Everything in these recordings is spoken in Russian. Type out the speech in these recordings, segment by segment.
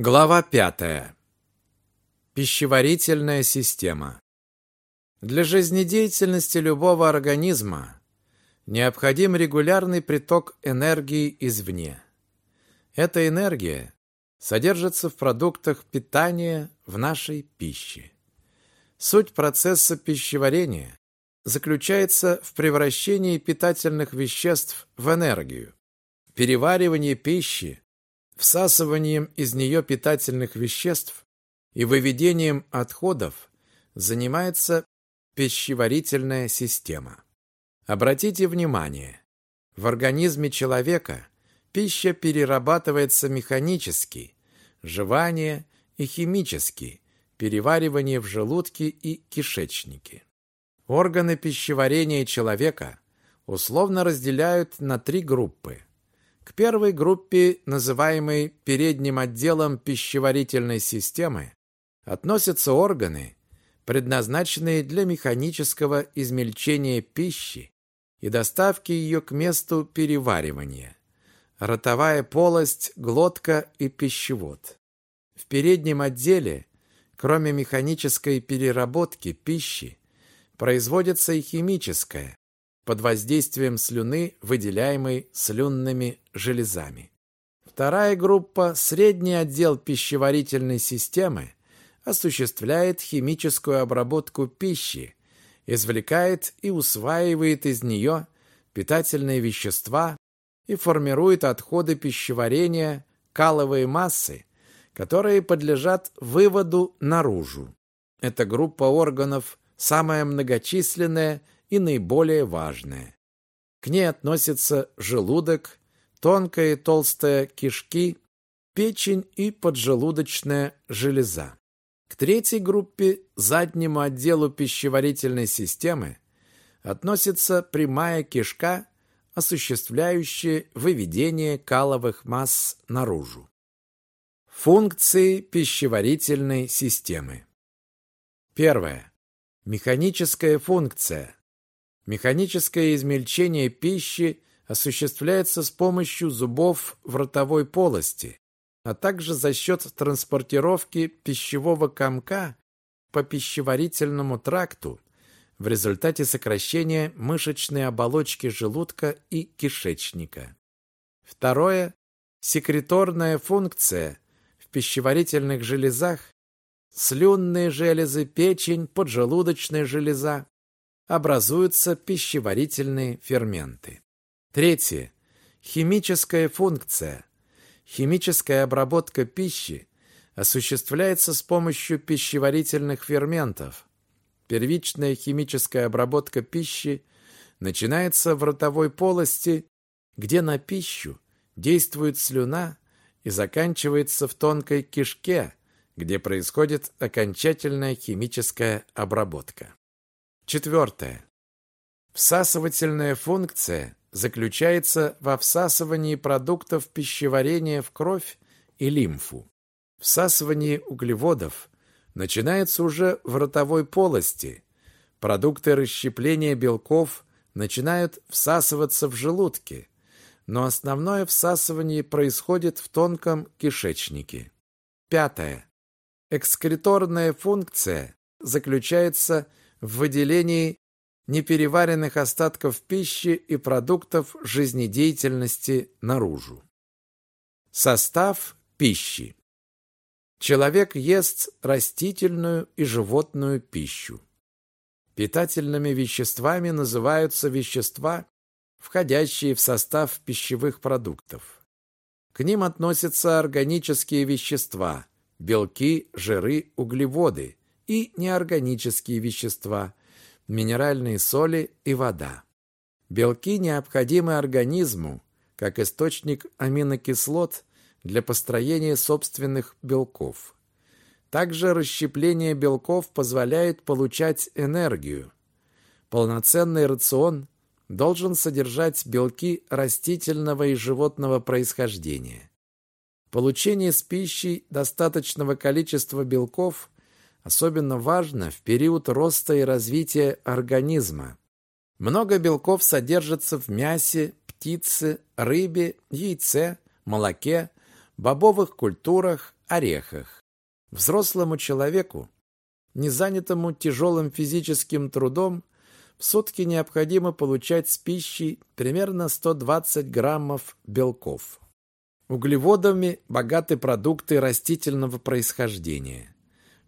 Глава пятая. Пищеварительная система. Для жизнедеятельности любого организма необходим регулярный приток энергии извне. Эта энергия содержится в продуктах питания в нашей пище. Суть процесса пищеварения заключается в превращении питательных веществ в энергию. Переваривание пищи всасыванием из нее питательных веществ и выведением отходов занимается пищеварительная система. Обратите внимание, в организме человека пища перерабатывается механически, жевание и химически, переваривание в желудке и кишечнике. Органы пищеварения человека условно разделяют на три группы – к первой группе, называемой передним отделом пищеварительной системы, относятся органы, предназначенные для механического измельчения пищи и доставки ее к месту переваривания. Ротовая полость, глотка и пищевод. В переднем отделе, кроме механической переработки пищи, производится и химическая, под воздействием слюны, выделяемой слюнными железами. Вторая группа, средний отдел пищеварительной системы, осуществляет химическую обработку пищи, извлекает и усваивает из нее питательные вещества и формирует отходы пищеварения, каловые массы, которые подлежат выводу наружу. Эта группа органов самая многочисленная и наиболее важное. К ней относятся желудок, тонкая и толстая кишки, печень и поджелудочная железа. К третьей группе, заднему отделу пищеварительной системы, относится прямая кишка, осуществляющая выведение каловых масс наружу. Функции пищеварительной системы. Первое. Механическая функция. Механическое измельчение пищи осуществляется с помощью зубов в ротовой полости, а также за счет транспортировки пищевого комка по пищеварительному тракту в результате сокращения мышечной оболочки желудка и кишечника. Второе. Секреторная функция в пищеварительных железах, слюнные железы, печень, поджелудочная железа, образуются пищеварительные ферменты. Третье. Химическая функция. Химическая обработка пищи осуществляется с помощью пищеварительных ферментов. Первичная химическая обработка пищи начинается в ротовой полости, где на пищу действует слюна и заканчивается в тонкой кишке, где происходит окончательная химическая обработка. Четвертое. Всасывательная функция заключается во всасывании продуктов пищеварения в кровь и лимфу. Всасывание углеводов начинается уже в ротовой полости. Продукты расщепления белков начинают всасываться в желудке, но основное всасывание происходит в тонком кишечнике. Пятое. Экскреторная функция заключается в в выделении непереваренных остатков пищи и продуктов жизнедеятельности наружу. Состав пищи. Человек ест растительную и животную пищу. Питательными веществами называются вещества, входящие в состав пищевых продуктов. К ним относятся органические вещества, белки, жиры, углеводы, и неорганические вещества, минеральные соли и вода. Белки необходимы организму как источник аминокислот для построения собственных белков. Также расщепление белков позволяет получать энергию. Полноценный рацион должен содержать белки растительного и животного происхождения. Получение с пищей достаточного количества белков особенно важно в период роста и развития организма. Много белков содержится в мясе, птице, рыбе, яйце, молоке, бобовых культурах, орехах. Взрослому человеку, не занятому тяжелым физическим трудом, в сутки необходимо получать с пищей примерно 120 граммов белков. Углеводами богаты продукты растительного происхождения.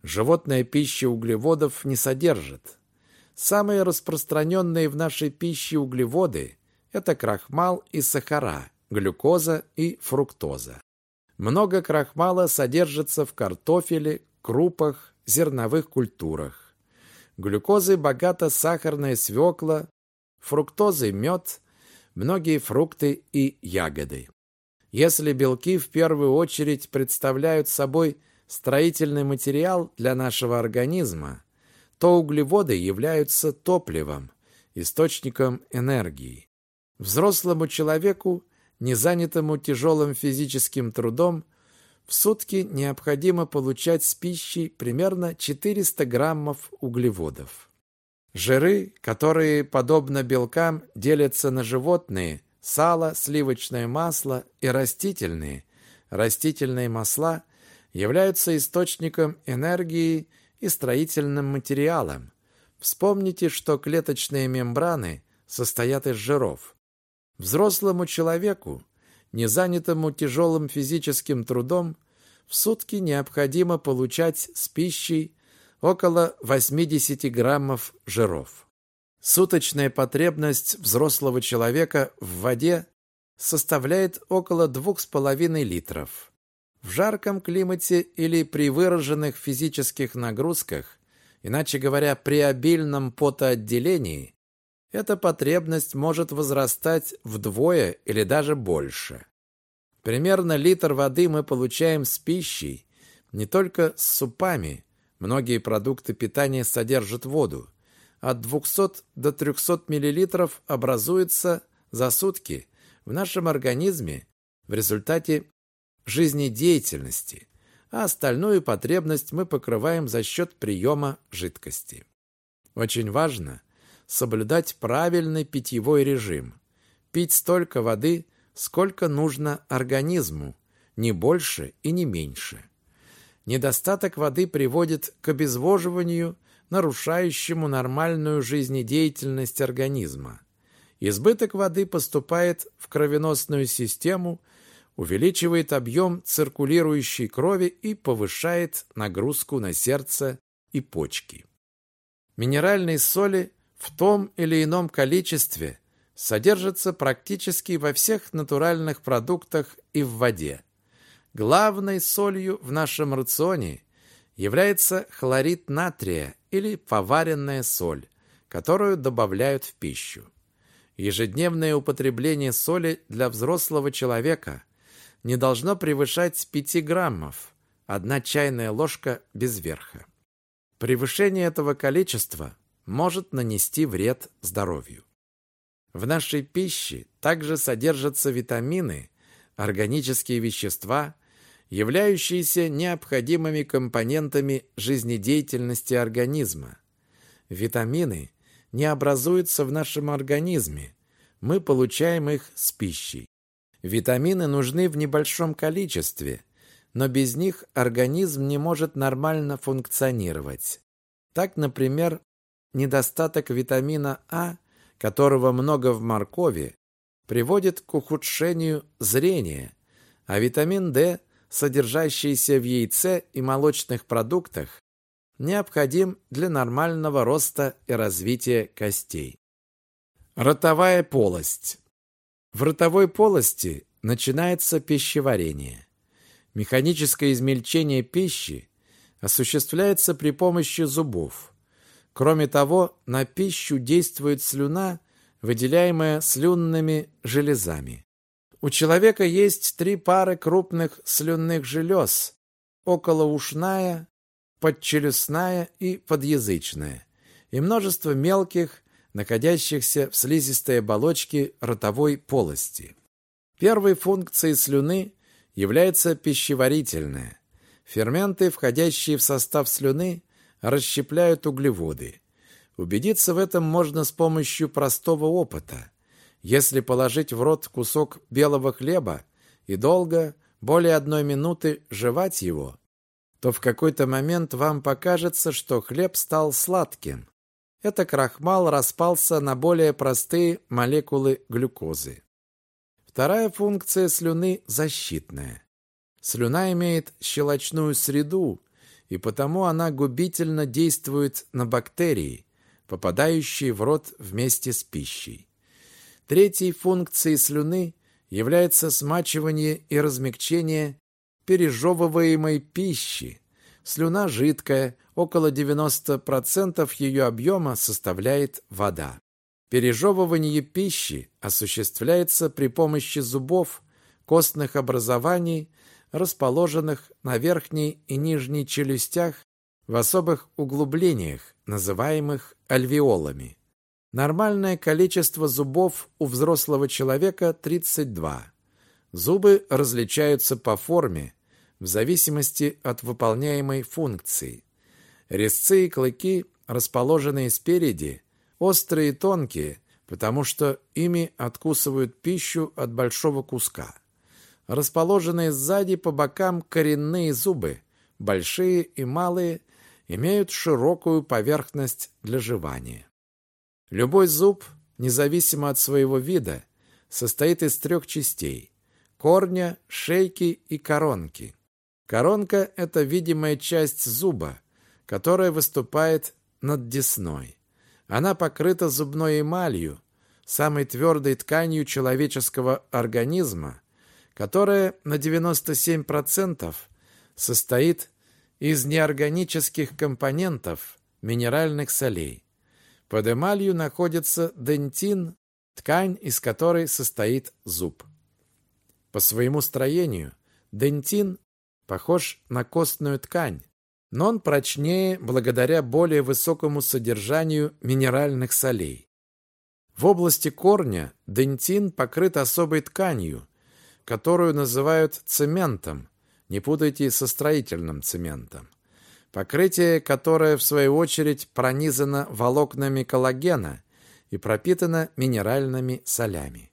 Животная пища углеводов не содержит. Самые распространенные в нашей пище углеводы – это крахмал и сахара, глюкоза и фруктоза. Много крахмала содержится в картофеле, крупах, зерновых культурах. Глюкозой богата сахарная свекла, фруктозой мед, многие фрукты и ягоды. Если белки в первую очередь представляют собой строительный материал для нашего организма, то углеводы являются топливом, источником энергии. Взрослому человеку, не занятому тяжелым физическим трудом, в сутки необходимо получать с пищей примерно 400 граммов углеводов. Жиры, которые, подобно белкам, делятся на животные, сало, сливочное масло и растительные, растительные масла являются источником энергии и строительным материалом. Вспомните, что клеточные мембраны состоят из жиров. Взрослому человеку, не занятому тяжелым физическим трудом, в сутки необходимо получать с пищей около 80 граммов жиров. Суточная потребность взрослого человека в воде составляет около 2,5 литров. В жарком климате или при выраженных физических нагрузках, иначе говоря, при обильном потоотделении, эта потребность может возрастать вдвое или даже больше. Примерно литр воды мы получаем с пищей, не только с супами. Многие продукты питания содержат воду. От 200 до 300 мл образуется за сутки в нашем организме в результате жизнедеятельности, а остальную потребность мы покрываем за счет приема жидкости. Очень важно соблюдать правильный питьевой режим. Пить столько воды, сколько нужно организму, не больше и не меньше. Недостаток воды приводит к обезвоживанию, нарушающему нормальную жизнедеятельность организма. Избыток воды поступает в кровеносную систему увеличивает объем циркулирующей крови и повышает нагрузку на сердце и почки. Минеральные соли в том или ином количестве содержатся практически во всех натуральных продуктах и в воде. Главной солью в нашем рационе является хлорид натрия или поваренная соль, которую добавляют в пищу. Ежедневное употребление соли для взрослого человека не должно превышать 5 граммов, одна чайная ложка без верха. Превышение этого количества может нанести вред здоровью. В нашей пище также содержатся витамины, органические вещества, являющиеся необходимыми компонентами жизнедеятельности организма. Витамины не образуются в нашем организме, мы получаем их с пищей. Витамины нужны в небольшом количестве, но без них организм не может нормально функционировать. Так, например, недостаток витамина А, которого много в моркови, приводит к ухудшению зрения, а витамин D, содержащийся в яйце и молочных продуктах, необходим для нормального роста и развития костей. Ротовая полость. В ротовой полости начинается пищеварение. Механическое измельчение пищи осуществляется при помощи зубов. Кроме того, на пищу действует слюна, выделяемая слюнными железами. У человека есть три пары крупных слюнных желез – околоушная, подчелюстная и подъязычная, и множество мелких, находящихся в слизистой оболочке ротовой полости. Первой функцией слюны является пищеварительная. Ферменты, входящие в состав слюны, расщепляют углеводы. Убедиться в этом можно с помощью простого опыта. Если положить в рот кусок белого хлеба и долго, более одной минуты жевать его, то в какой-то момент вам покажется, что хлеб стал сладким. Это крахмал распался на более простые молекулы глюкозы. Вторая функция слюны – защитная. Слюна имеет щелочную среду, и потому она губительно действует на бактерии, попадающие в рот вместе с пищей. Третьей функцией слюны является смачивание и размягчение пережевываемой пищи. Слюна жидкая, около 90% ее объема составляет вода. Пережевывание пищи осуществляется при помощи зубов, костных образований, расположенных на верхней и нижней челюстях в особых углублениях, называемых альвеолами. Нормальное количество зубов у взрослого человека 32. Зубы различаются по форме, в зависимости от выполняемой функции. Резцы и клыки, расположенные спереди, острые и тонкие, потому что ими откусывают пищу от большого куска. Расположенные сзади по бокам коренные зубы, большие и малые, имеют широкую поверхность для жевания. Любой зуб, независимо от своего вида, состоит из трех частей – корня, шейки и коронки. Коронка – это видимая часть зуба, которая выступает над десной. Она покрыта зубной эмалью, самой твердой тканью человеческого организма, которая на 97% состоит из неорганических компонентов минеральных солей. Под эмалью находится дентин, ткань, из которой состоит зуб. По своему строению дентин похож на костную ткань, но он прочнее благодаря более высокому содержанию минеральных солей. В области корня дентин покрыт особой тканью, которую называют цементом, не путайте со строительным цементом покрытие, которое в свою очередь пронизано волокнами коллагена и пропитано минеральными солями.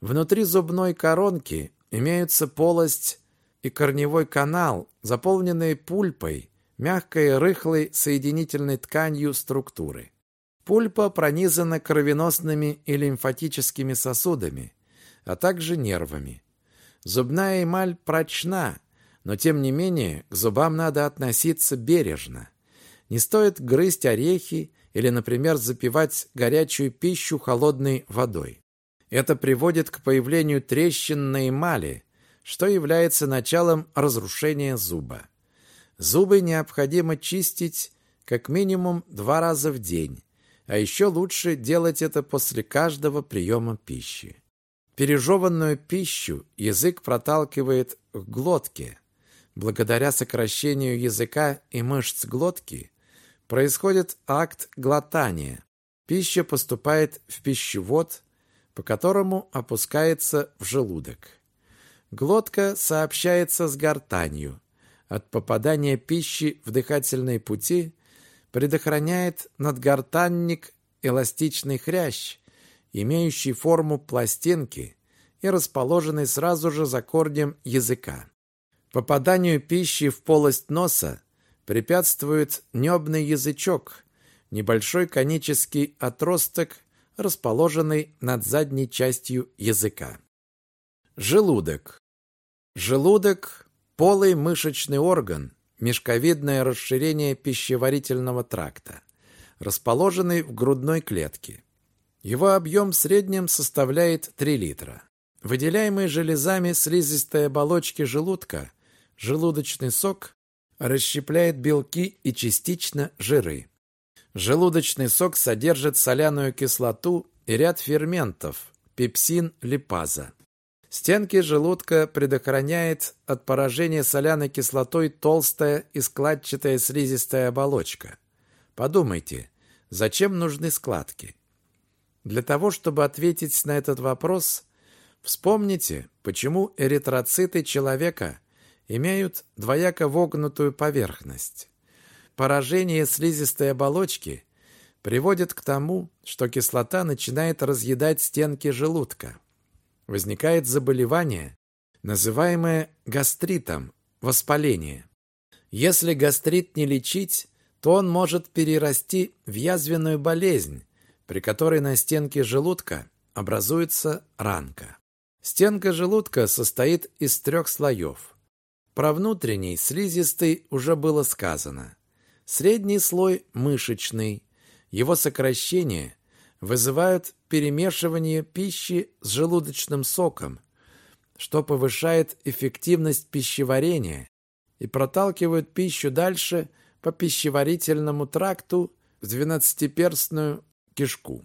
Внутри зубной коронки имеются полость и корневой канал, заполненные пульпой, мягкой рыхлой соединительной тканью структуры. Пульпа пронизана кровеносными и лимфатическими сосудами, а также нервами. Зубная эмаль прочна, но тем не менее к зубам надо относиться бережно. Не стоит грызть орехи или, например, запивать горячую пищу холодной водой. Это приводит к появлению трещин на эмали, что является началом разрушения зуба. Зубы необходимо чистить как минимум два раза в день, а еще лучше делать это после каждого приема пищи. Пережеванную пищу язык проталкивает к глотке, Благодаря сокращению языка и мышц глотки происходит акт глотания. Пища поступает в пищевод, по которому опускается в желудок. Глотка сообщается с гортанью. От попадания пищи в дыхательные пути предохраняет надгортанник эластичный хрящ, имеющий форму пластинки и расположенный сразу же за корнем языка. Попаданию пищи в полость носа препятствует небный язычок, небольшой конический отросток, расположенный над задней частью языка. Желудок. Желудок – полый мышечный орган, мешковидное расширение пищеварительного тракта, расположенный в грудной клетке. Его объем в среднем составляет 3 литра. Выделяемые железами слизистой оболочки желудка Желудочный сок расщепляет белки и частично жиры. Желудочный сок содержит соляную кислоту и ряд ферментов – пепсин, липаза. Стенки желудка предохраняет от поражения соляной кислотой толстая и складчатая слизистая оболочка. Подумайте, зачем нужны складки? Для того, чтобы ответить на этот вопрос, вспомните, почему эритроциты человека имеют двояко вогнутую поверхность. Поражение слизистой оболочки приводит к тому, что кислота начинает разъедать стенки желудка. Возникает заболевание, называемое гастритом, воспаление. Если гастрит не лечить, то он может перерасти в язвенную болезнь, при которой на стенке желудка образуется ранка. Стенка желудка состоит из трех слоев. Про внутренний, слизистый уже было сказано. Средний слой мышечный. Его сокращение вызывают перемешивание пищи с желудочным соком, что повышает эффективность пищеварения и проталкивает пищу дальше по пищеварительному тракту в двенадцатиперстную кишку.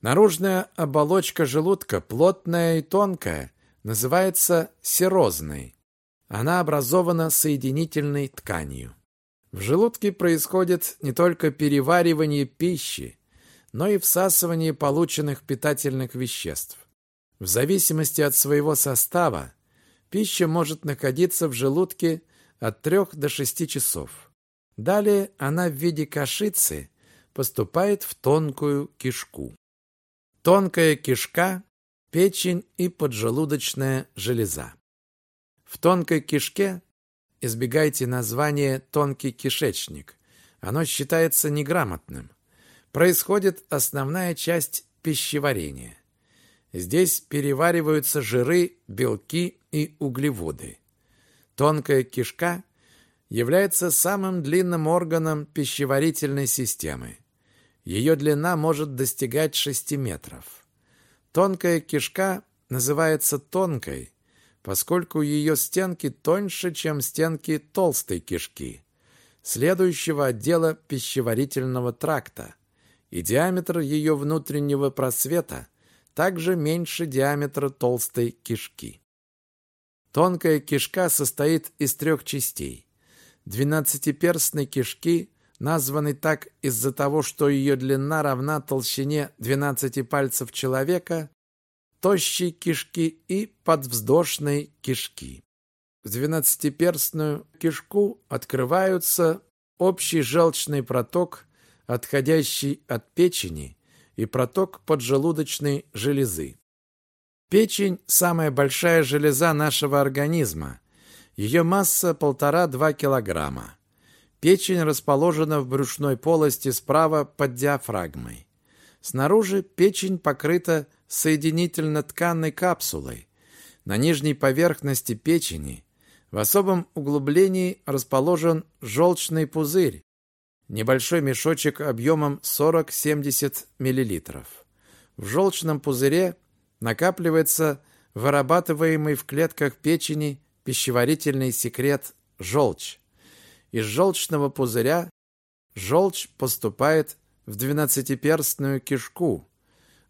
Наружная оболочка желудка, плотная и тонкая, называется серозной. Она образована соединительной тканью. В желудке происходит не только переваривание пищи, но и всасывание полученных питательных веществ. В зависимости от своего состава пища может находиться в желудке от 3 до 6 часов. Далее она в виде кашицы поступает в тонкую кишку. Тонкая кишка, печень и поджелудочная железа. В тонкой кишке избегайте названия «тонкий кишечник». Оно считается неграмотным происходит основная часть пищеварения. Здесь перевариваются жиры, белки и углеводы. Тонкая кишка является самым длинным органом пищеварительной системы. Ее длина может достигать 6 метров. Тонкая кишка называется тонкой, поскольку ее стенки тоньше, чем стенки толстой кишки, следующего отдела пищеварительного тракта – и диаметр ее внутреннего просвета также меньше диаметра толстой кишки. Тонкая кишка состоит из трех частей. Двенадцатиперстной кишки названы так из-за того, что ее длина равна толщине 12 пальцев человека, тощей кишки и подвздошной кишки. В двенадцатиперстную кишку открываются общий желчный проток отходящий от печени, и проток поджелудочной железы. Печень – самая большая железа нашего организма. Ее масса полтора-два килограмма. Печень расположена в брюшной полости справа под диафрагмой. Снаружи печень покрыта соединительно-тканной капсулой. На нижней поверхности печени в особом углублении расположен желчный пузырь, Небольшой мешочек объемом 40-70 мл. В желчном пузыре накапливается вырабатываемый в клетках печени пищеварительный секрет желчь. Из желчного пузыря желчь поступает в двенадцатиперстную кишку.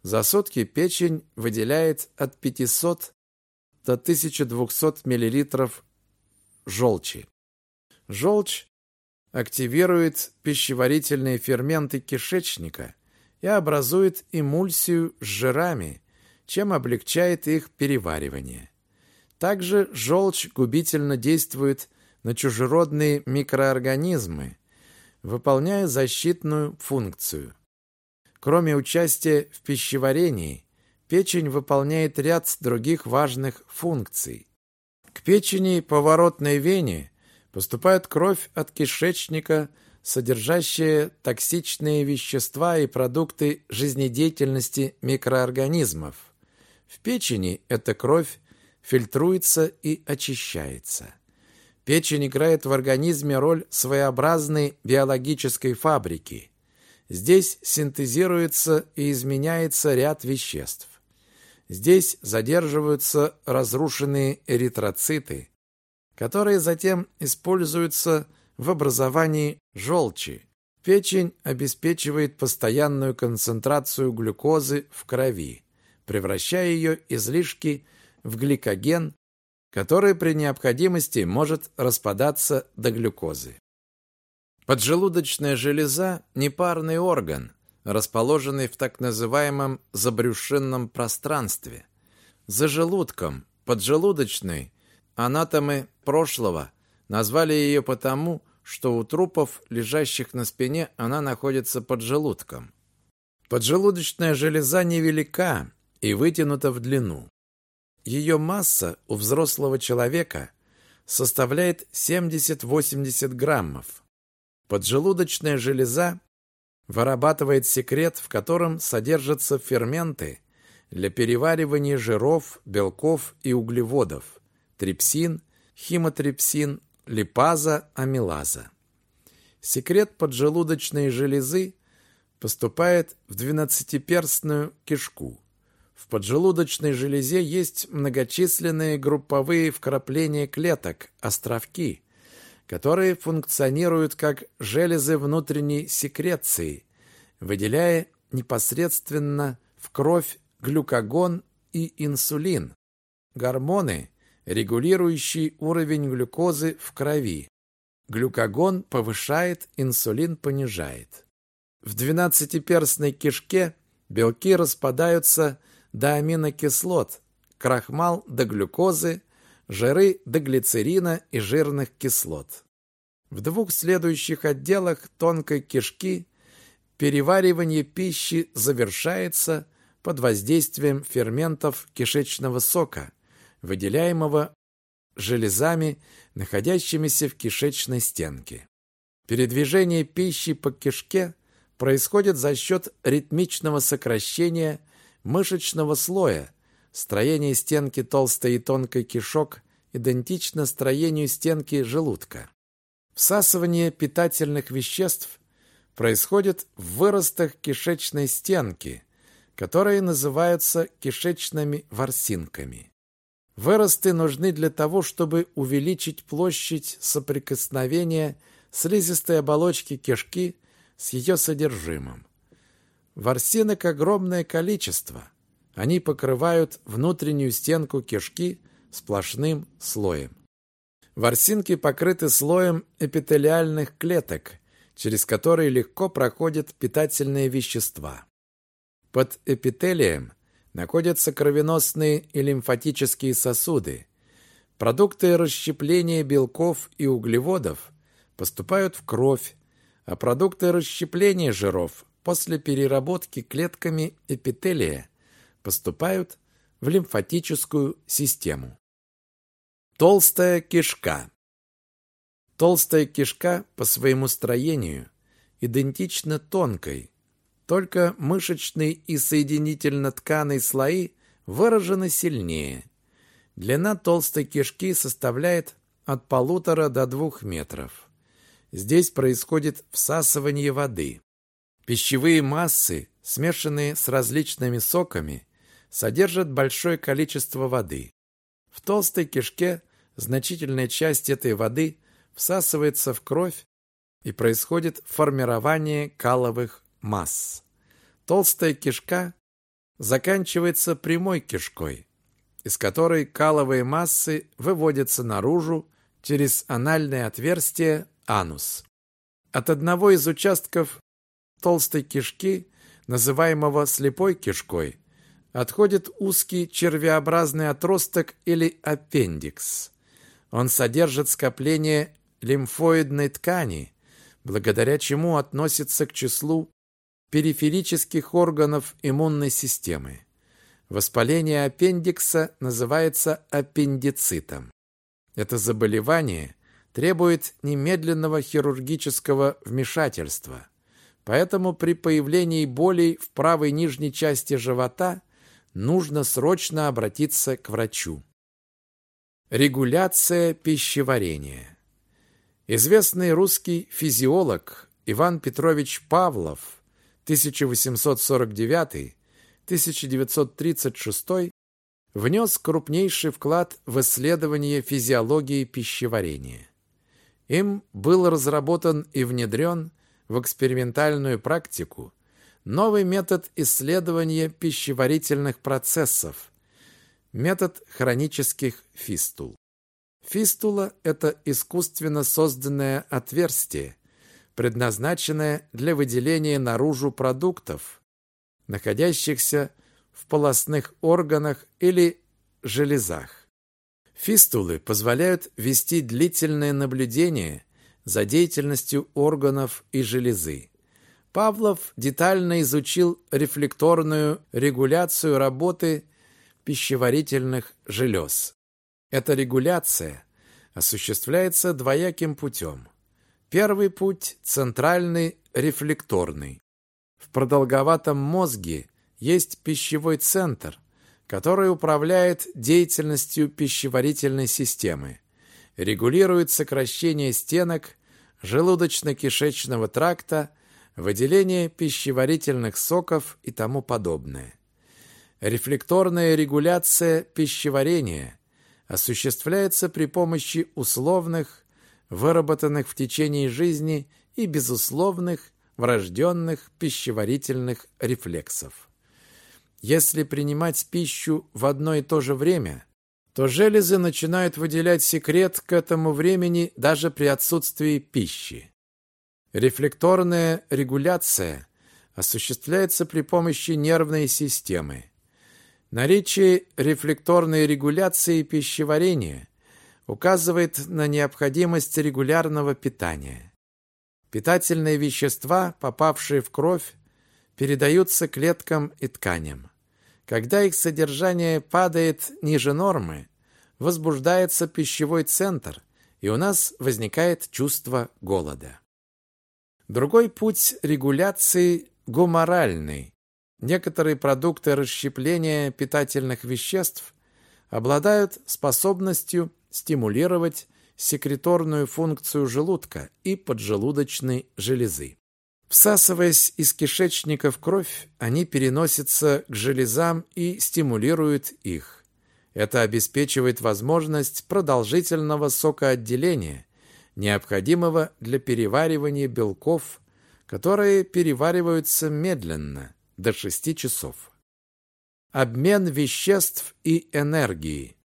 За сутки печень выделяет от 500 до 1200 мл желчи. Желчь активирует пищеварительные ферменты кишечника и образует эмульсию с жирами, чем облегчает их переваривание. Также желчь губительно действует на чужеродные микроорганизмы, выполняя защитную функцию. Кроме участия в пищеварении, печень выполняет ряд других важных функций. К печени поворотной вене поступает кровь от кишечника, содержащая токсичные вещества и продукты жизнедеятельности микроорганизмов. В печени эта кровь фильтруется и очищается. Печень играет в организме роль своеобразной биологической фабрики. Здесь синтезируется и изменяется ряд веществ. Здесь задерживаются разрушенные эритроциты, которые затем используются в образовании желчи. Печень обеспечивает постоянную концентрацию глюкозы в крови, превращая ее излишки в гликоген, который при необходимости может распадаться до глюкозы. Поджелудочная железа – непарный орган, расположенный в так называемом забрюшинном пространстве. За желудком поджелудочной Анатомы прошлого назвали ее потому, что у трупов, лежащих на спине, она находится под желудком. Поджелудочная железа невелика и вытянута в длину. ее масса у взрослого человека составляет 70-80 граммов. Поджелудочная железа вырабатывает секрет, в котором содержатся ферменты для переваривания жиров, белков и углеводов, трипсин, химотрипсин, липаза, амилаза. Секрет поджелудочной железы поступает в двенадцатиперстную кишку. В поджелудочной железе есть многочисленные групповые вкрапления клеток, островки, которые функционируют как железы внутренней секреции, выделяя непосредственно в кровь глюкагон и инсулин, гормоны, регулирующие уровень глюкозы в крови. Глюкагон повышает, инсулин понижает. В двенадцатиперстной кишке белки распадаются до аминокислот, крахмал до глюкозы, жиры до глицерина и жирных кислот. В двух следующих отделах тонкой кишки переваривание пищи завершается под воздействием ферментов кишечного сока, выделяемого железами, находящимися в кишечной стенке. Передвижение пищи по кишке происходит за счет ритмичного сокращения мышечного слоя. Строение стенки толстой и тонкой кишок идентично строению стенки желудка. Всасывание питательных веществ происходит в выростах кишечной стенки, которые называются кишечными ворсинками. Выросты нужны для того, чтобы увеличить площадь соприкосновения слизистой оболочки кишки с ее содержимым. Ворсинок огромное количество. Они покрывают внутреннюю стенку кишки сплошным слоем. Ворсинки покрыты слоем эпителиальных клеток, через которые легко проходят питательные вещества. Под эпителием находятся кровеносные и лимфатические сосуды. Продукты расщепления белков и углеводов поступают в кровь, а продукты расщепления жиров после переработки клетками эпителия поступают в лимфатическую систему. Толстая кишка. Толстая кишка по своему строению идентична тонкой, только мышечный и соединительно-тканый слои выражены сильнее. Длина толстой кишки составляет от полутора до двух метров. Здесь происходит всасывание воды. Пищевые массы, смешанные с различными соками, содержат большое количество воды. В толстой кишке значительная часть этой воды всасывается в кровь и происходит формирование каловых масс. Толстая кишка заканчивается прямой кишкой, из которой каловые массы выводятся наружу через анальное отверстие анус. От одного из участков толстой кишки, называемого слепой кишкой, отходит узкий червеобразный отросток или аппендикс. Он содержит скопление лимфоидной ткани, благодаря чему относится к числу периферических органов иммунной системы. Воспаление аппендикса называется аппендицитом. Это заболевание требует немедленного хирургического вмешательства. Поэтому при появлении болей в правой нижней части живота нужно срочно обратиться к врачу. Регуляция пищеварения. Известный русский физиолог Иван Петрович Павлов 1849-1936 внес крупнейший вклад в исследование физиологии пищеварения. Им был разработан и внедрен в экспериментальную практику новый метод исследования пищеварительных процессов – метод хронических фистул. Фистула – это искусственно созданное отверстие, предназначенное для выделения наружу продуктов, находящихся в полостных органах или железах. Фистулы позволяют вести длительное наблюдение за деятельностью органов и железы. Павлов детально изучил рефлекторную регуляцию работы пищеварительных желез. Эта регуляция осуществляется двояким путем. Первый путь – центральный рефлекторный. В продолговатом мозге есть пищевой центр, который управляет деятельностью пищеварительной системы, регулирует сокращение стенок желудочно-кишечного тракта, выделение пищеварительных соков и тому подобное. Рефлекторная регуляция пищеварения осуществляется при помощи условных, выработанных в течение жизни и безусловных, врожденных пищеварительных рефлексов. Если принимать пищу в одно и то же время, то железы начинают выделять секрет к этому времени даже при отсутствии пищи. Рефлекторная регуляция осуществляется при помощи нервной системы. Наличие рефлекторной регуляции пищеварения указывает на необходимость регулярного питания. Питательные вещества, попавшие в кровь, передаются клеткам и тканям. Когда их содержание падает ниже нормы, возбуждается пищевой центр, и у нас возникает чувство голода. Другой путь регуляции гуморальный. Некоторые продукты расщепления питательных веществ обладают способностью стимулировать секреторную функцию желудка и поджелудочной железы. Всасываясь из кишечника в кровь, они переносятся к железам и стимулируют их. Это обеспечивает возможность продолжительного сокоотделения, необходимого для переваривания белков, которые перевариваются медленно, до 6 часов. Обмен веществ и энергии.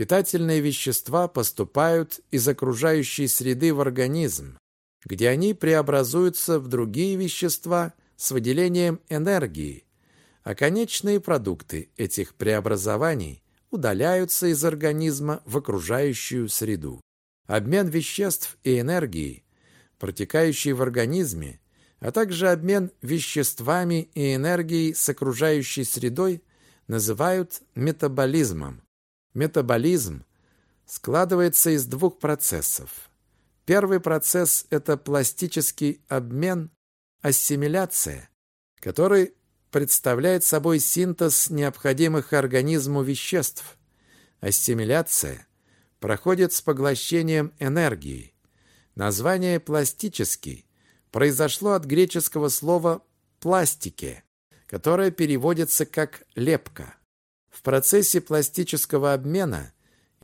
Питательные вещества поступают из окружающей среды в организм, где они преобразуются в другие вещества с выделением энергии, а конечные продукты этих преобразований удаляются из организма в окружающую среду. Обмен веществ и энергии, протекающий в организме, а также обмен веществами и энергией с окружающей средой называют метаболизмом. Метаболизм складывается из двух процессов – Первый процесс – это пластический обмен, ассимиляция, который представляет собой синтез необходимых организму веществ. Ассимиляция проходит с поглощением энергии. Название «пластический» произошло от греческого слова «пластике», которое переводится как «лепка». В процессе пластического обмена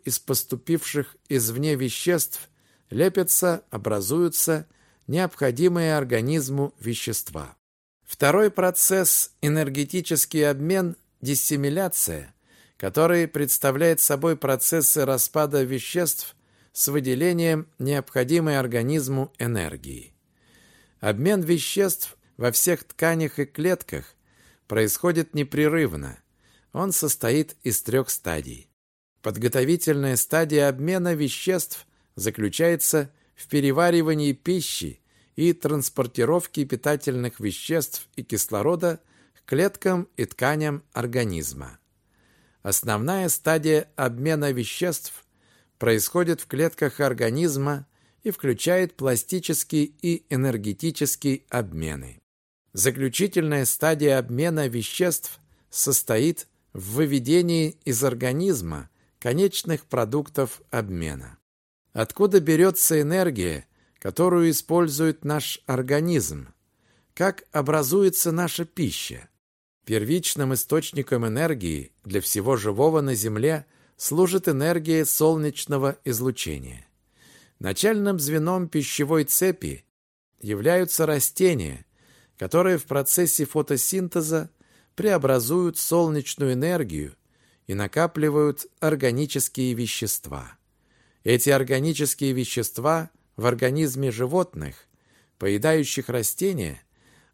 из поступивших извне веществ лепятся, образуются необходимые организму вещества. Второй процесс – энергетический обмен, диссимиляция, который представляет собой процессы распада веществ с выделением необходимой организму энергии. Обмен веществ во всех тканях и клетках происходит непрерывно. Он состоит из трех стадий. Подготовительная стадия обмена веществ заключается в переваривании пищи и транспортировке питательных веществ и кислорода к клеткам и тканям организма. Основная стадия обмена веществ происходит в клетках организма и включает пластический и энергетический обмены. Заключительная стадия обмена веществ состоит в выведении из организма конечных продуктов обмена. Откуда берется энергия, которую использует наш организм? Как образуется наша пища? Первичным источником энергии для всего живого на Земле служит энергия солнечного излучения. Начальным звеном пищевой цепи являются растения, которые в процессе фотосинтеза преобразуют солнечную энергию и накапливают органические вещества. Эти органические вещества в организме животных, поедающих растения,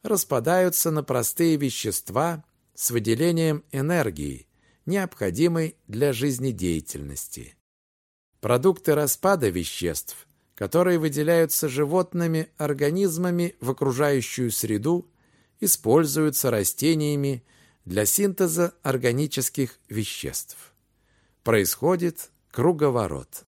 распадаются на простые вещества с выделением энергии, необходимой для жизнедеятельности. Продукты распада веществ, которые выделяются животными организмами в окружающую среду, используются растениями для синтеза органических веществ. Происходит круговорот.